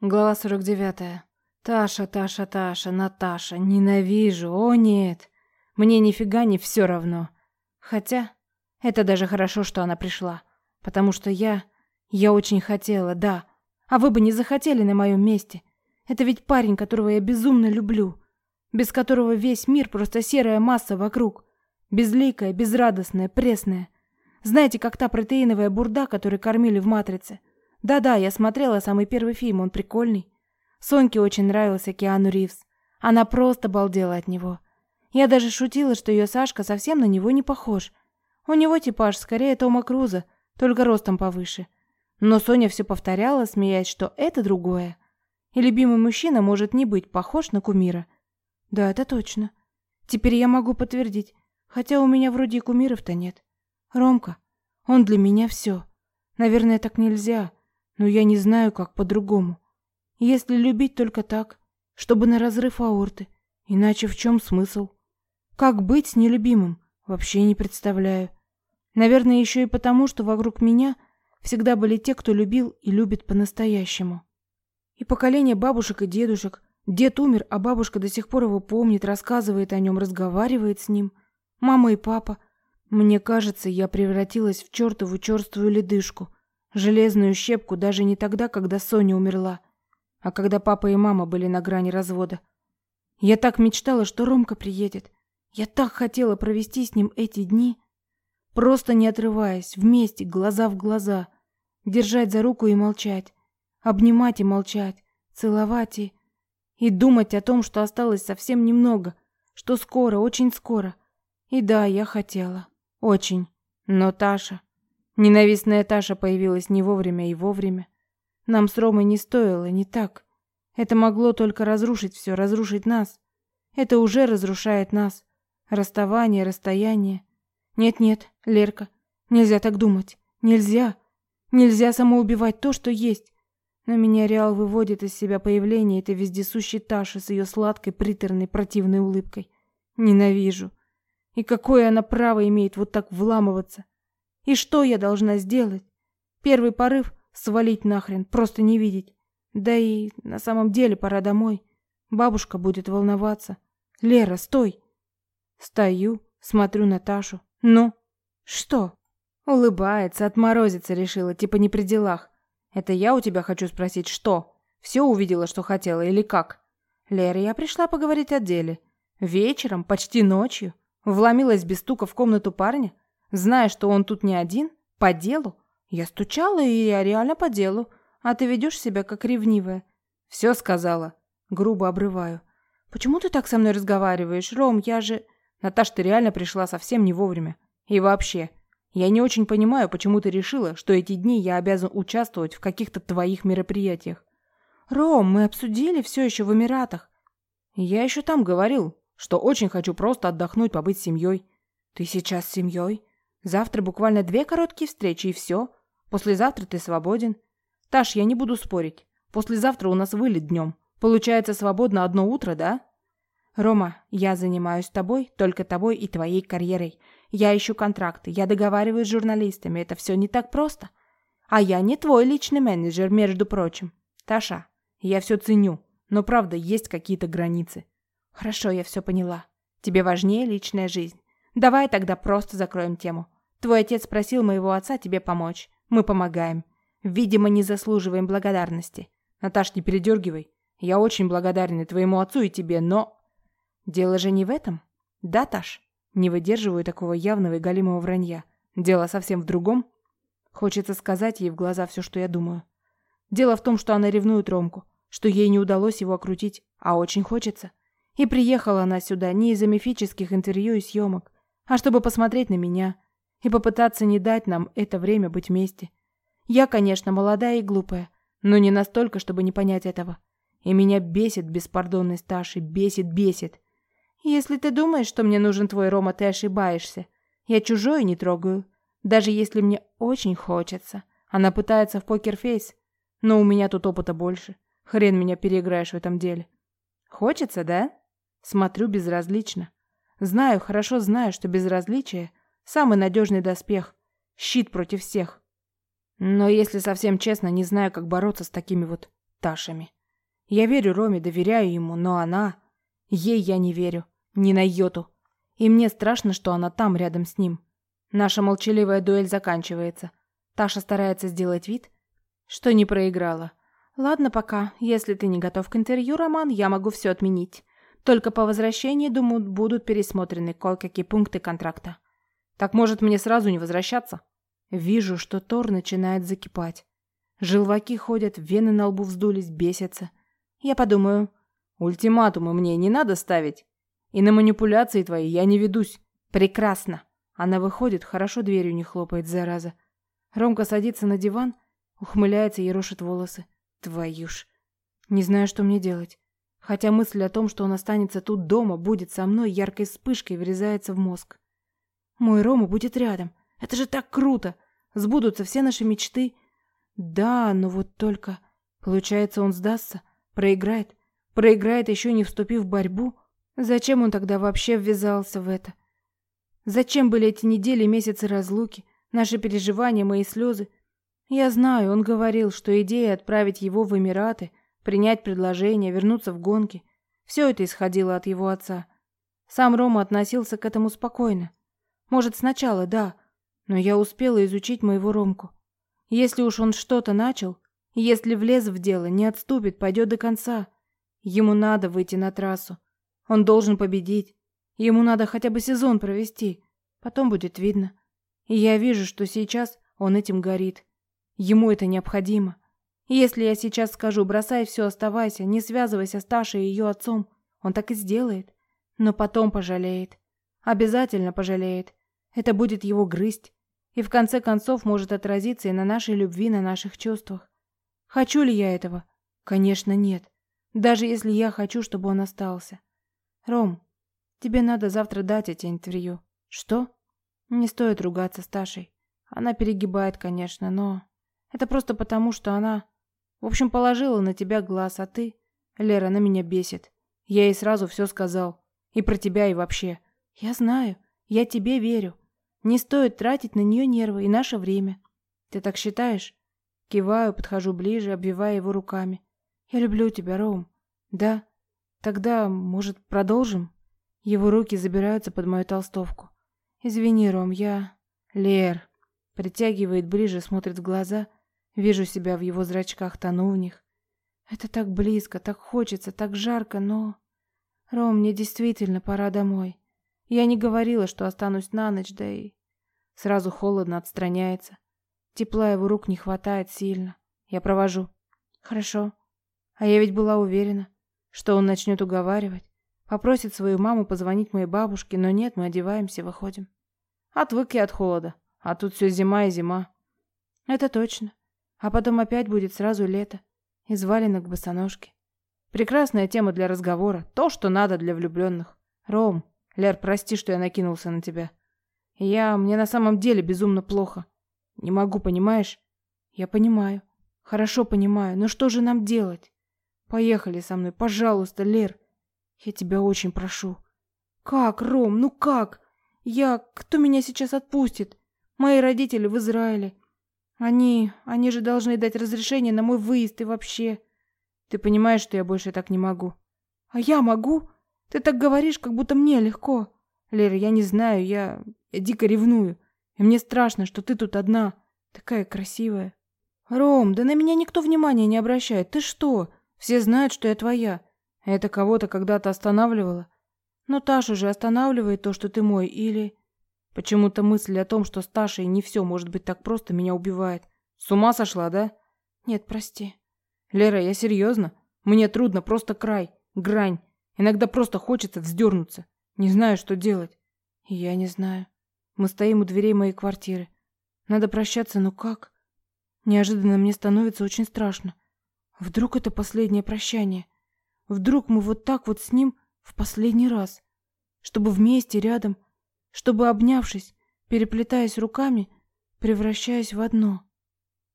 Глава 49. Таша, Таша, Таша, Наташа. Ненавижу. О, нет. Мне нифига не все равно. Хотя, это даже хорошо, что она пришла. Потому что я... Я очень хотела, да. А вы бы не захотели на моем месте. Это ведь парень, которого я безумно люблю. Без которого весь мир просто серая масса вокруг. Безликая, безрадостная, пресная. Знаете, как та протеиновая бурда, которую кормили в «Матрице». Да-да, я смотрела самый первый фильм, он прикольный. Соньке очень нравился Киану Ривз. Она просто балдела от него. Я даже шутила, что ее Сашка совсем на него не похож. У него типаж скорее Тома Круза, только ростом повыше. Но Соня все повторяла, смеясь, что это другое. И любимый мужчина может не быть похож на кумира. Да, это точно. Теперь я могу подтвердить, хотя у меня вроде и кумиров-то нет. Ромка, он для меня все. Наверное, так нельзя но я не знаю, как по-другому. Если любить только так, чтобы на разрыв аорты, иначе в чем смысл? Как быть с нелюбимым, вообще не представляю. Наверное, еще и потому, что вокруг меня всегда были те, кто любил и любит по-настоящему. И поколение бабушек и дедушек. Дед умер, а бабушка до сих пор его помнит, рассказывает о нем, разговаривает с ним. Мама и папа. Мне кажется, я превратилась в чертову черствую ледышку – Железную щепку даже не тогда, когда Соня умерла, а когда папа и мама были на грани развода. Я так мечтала, что Ромка приедет. Я так хотела провести с ним эти дни, просто не отрываясь, вместе, глаза в глаза, держать за руку и молчать, обнимать и молчать, целовать и и думать о том, что осталось совсем немного, что скоро, очень скоро. И да, я хотела. Очень. Но Таша... Ненавистная Таша появилась не вовремя и вовремя. Нам с Ромой не стоило, не так. Это могло только разрушить все, разрушить нас. Это уже разрушает нас. Расставание, расстояние. Нет-нет, Лерка, нельзя так думать. Нельзя. Нельзя самоубивать то, что есть. Но меня Реал выводит из себя появление этой вездесущей Таши с ее сладкой, приторной, противной улыбкой. Ненавижу. И какое она право имеет вот так вламываться? И что я должна сделать? Первый порыв — свалить нахрен, просто не видеть. Да и на самом деле пора домой. Бабушка будет волноваться. Лера, стой! Стою, смотрю на Ташу. Ну? Что? Улыбается, отморозиться решила, типа не при делах. Это я у тебя хочу спросить, что? Все увидела, что хотела, или как? Лера, я пришла поговорить о деле. Вечером, почти ночью, вломилась без стука в комнату парня, Зная, что он тут не один, по делу. Я стучала, и я реально по делу. А ты ведешь себя как ревнивая. Все сказала. Грубо обрываю. Почему ты так со мной разговариваешь, Ром? Я же... Наташ, ты реально пришла совсем не вовремя. И вообще, я не очень понимаю, почему ты решила, что эти дни я обязан участвовать в каких-то твоих мероприятиях. Ром, мы обсудили все еще в Эмиратах. Я еще там говорил, что очень хочу просто отдохнуть, побыть с семьей. Ты сейчас с семьей? Завтра буквально две короткие встречи и все. Послезавтра ты свободен. Таш, я не буду спорить. Послезавтра у нас вылет днем. Получается свободно одно утро, да? Рома, я занимаюсь тобой, только тобой и твоей карьерой. Я ищу контракты, я договариваюсь с журналистами. Это все не так просто. А я не твой личный менеджер, между прочим. Таша, я все ценю, но правда есть какие-то границы. Хорошо, я все поняла. Тебе важнее личная жизнь. Давай тогда просто закроем тему. Твой отец просил моего отца тебе помочь. Мы помогаем. Видимо, не заслуживаем благодарности. Наташ, не передергивай. Я очень благодарен и твоему отцу, и тебе, но... Дело же не в этом. Да, Таш? Не выдерживаю такого явного и галимого вранья. Дело совсем в другом. Хочется сказать ей в глаза все, что я думаю. Дело в том, что она ревнует Ромку, что ей не удалось его окрутить, а очень хочется. И приехала она сюда не из-за мифических интервью и съемок, а чтобы посмотреть на меня и попытаться не дать нам это время быть вместе. Я, конечно, молодая и глупая, но не настолько, чтобы не понять этого. И меня бесит беспардонность Таши, бесит, бесит. Если ты думаешь, что мне нужен твой Рома, ты ошибаешься. Я чужое не трогаю, даже если мне очень хочется. Она пытается в покерфейс, но у меня тут опыта больше. Хрен меня переиграешь в этом деле. Хочется, да? Смотрю безразлично. Знаю, хорошо знаю, что безразличие – самый надежный доспех, щит против всех. Но если совсем честно, не знаю, как бороться с такими вот Ташами. Я верю Роме, доверяю ему, но она... Ей я не верю. Ни на йоту. И мне страшно, что она там, рядом с ним. Наша молчаливая дуэль заканчивается. Таша старается сделать вид, что не проиграла. Ладно пока. Если ты не готов к интервью, Роман, я могу все отменить. Только по возвращении, думаю, будут пересмотрены кое-какие пункты контракта. Так может мне сразу не возвращаться? Вижу, что Тор начинает закипать. Желваки ходят, вены на лбу вздулись, бесятся. Я подумаю, ультиматумы мне не надо ставить. И на манипуляции твои я не ведусь. Прекрасно. Она выходит, хорошо дверью не хлопает, зараза. Ромка садится на диван, ухмыляется и рошит волосы. Твою ж. Не знаю, что мне делать. Хотя мысль о том, что он останется тут дома, будет со мной, яркой вспышкой врезается в мозг. Мой Рома будет рядом. Это же так круто. Сбудутся все наши мечты. Да, но вот только... Получается, он сдастся, проиграет. Проиграет, еще не вступив в борьбу. Зачем он тогда вообще ввязался в это? Зачем были эти недели месяцы разлуки, наши переживания, мои слезы? Я знаю, он говорил, что идея отправить его в Эмираты, принять предложение, вернуться в гонки, все это исходило от его отца. Сам Рома относился к этому спокойно. Может, сначала, да, но я успела изучить моего Ромку. Если уж он что-то начал, если влез в дело, не отступит, пойдет до конца. Ему надо выйти на трассу. Он должен победить. Ему надо хотя бы сезон провести. Потом будет видно. И я вижу, что сейчас он этим горит. Ему это необходимо. Если я сейчас скажу «бросай все, оставайся, не связывайся с Ташей и ее отцом», он так и сделает. Но потом пожалеет. Обязательно пожалеет. Это будет его грызть. И в конце концов может отразиться и на нашей любви, на наших чувствах. Хочу ли я этого? Конечно, нет. Даже если я хочу, чтобы он остался. Ром, тебе надо завтра дать эти интервью. Что? Не стоит ругаться с Ташей. Она перегибает, конечно, но... Это просто потому, что она... В общем, положила на тебя глаз, а ты... Лера, она меня бесит. Я ей сразу все сказал. И про тебя, и вообще. Я знаю. Я тебе верю. Не стоит тратить на нее нервы и наше время. Ты так считаешь? Киваю, подхожу ближе, обвивая его руками. Я люблю тебя, Ром. Да? Тогда, может, продолжим? Его руки забираются под мою толстовку. Извини, Ром, я... Лер. Притягивает ближе, смотрит в глаза. Вижу себя в его зрачках, тону в них. Это так близко, так хочется, так жарко, но... Ром, мне действительно пора домой. Я не говорила, что останусь на ночь, да и... Сразу холодно отстраняется. Тепла его рук не хватает сильно. Я провожу. Хорошо. А я ведь была уверена, что он начнет уговаривать. Попросит свою маму позвонить моей бабушке, но нет, мы одеваемся, выходим. Отвык я от холода, а тут все зима и зима. Это точно. А потом опять будет сразу лето. Из валенок босоножки. Прекрасная тема для разговора. То, что надо для влюбленных. Ром, Лер, прости, что я накинулся на тебя. Я... Мне на самом деле безумно плохо. Не могу, понимаешь? Я понимаю. Хорошо понимаю. Но что же нам делать? Поехали со мной, пожалуйста, Лер. Я тебя очень прошу. Как, Ром, ну как? Я... Кто меня сейчас отпустит? Мои родители в Израиле. Они... Они же должны дать разрешение на мой выезд и вообще... Ты понимаешь, что я больше так не могу? А я могу? Ты так говоришь, как будто мне легко. Лера, я не знаю, я... я дико ревную. И мне страшно, что ты тут одна. Такая красивая. Ром, да на меня никто внимания не обращает. Ты что? Все знают, что я твоя. Это кого-то когда-то останавливало. Но Таша же останавливает то, что ты мой, или... Почему-то мысль о том, что с Ташей не все может быть так просто, меня убивает. С ума сошла, да? Нет, прости. Лера, я серьезно. Мне трудно, просто край, грань. Иногда просто хочется вздернуться. Не знаю, что делать. Я не знаю. Мы стоим у дверей моей квартиры. Надо прощаться, но как? Неожиданно мне становится очень страшно. Вдруг это последнее прощание? Вдруг мы вот так вот с ним в последний раз? Чтобы вместе, рядом, чтобы, обнявшись, переплетаясь руками, превращаясь в одно —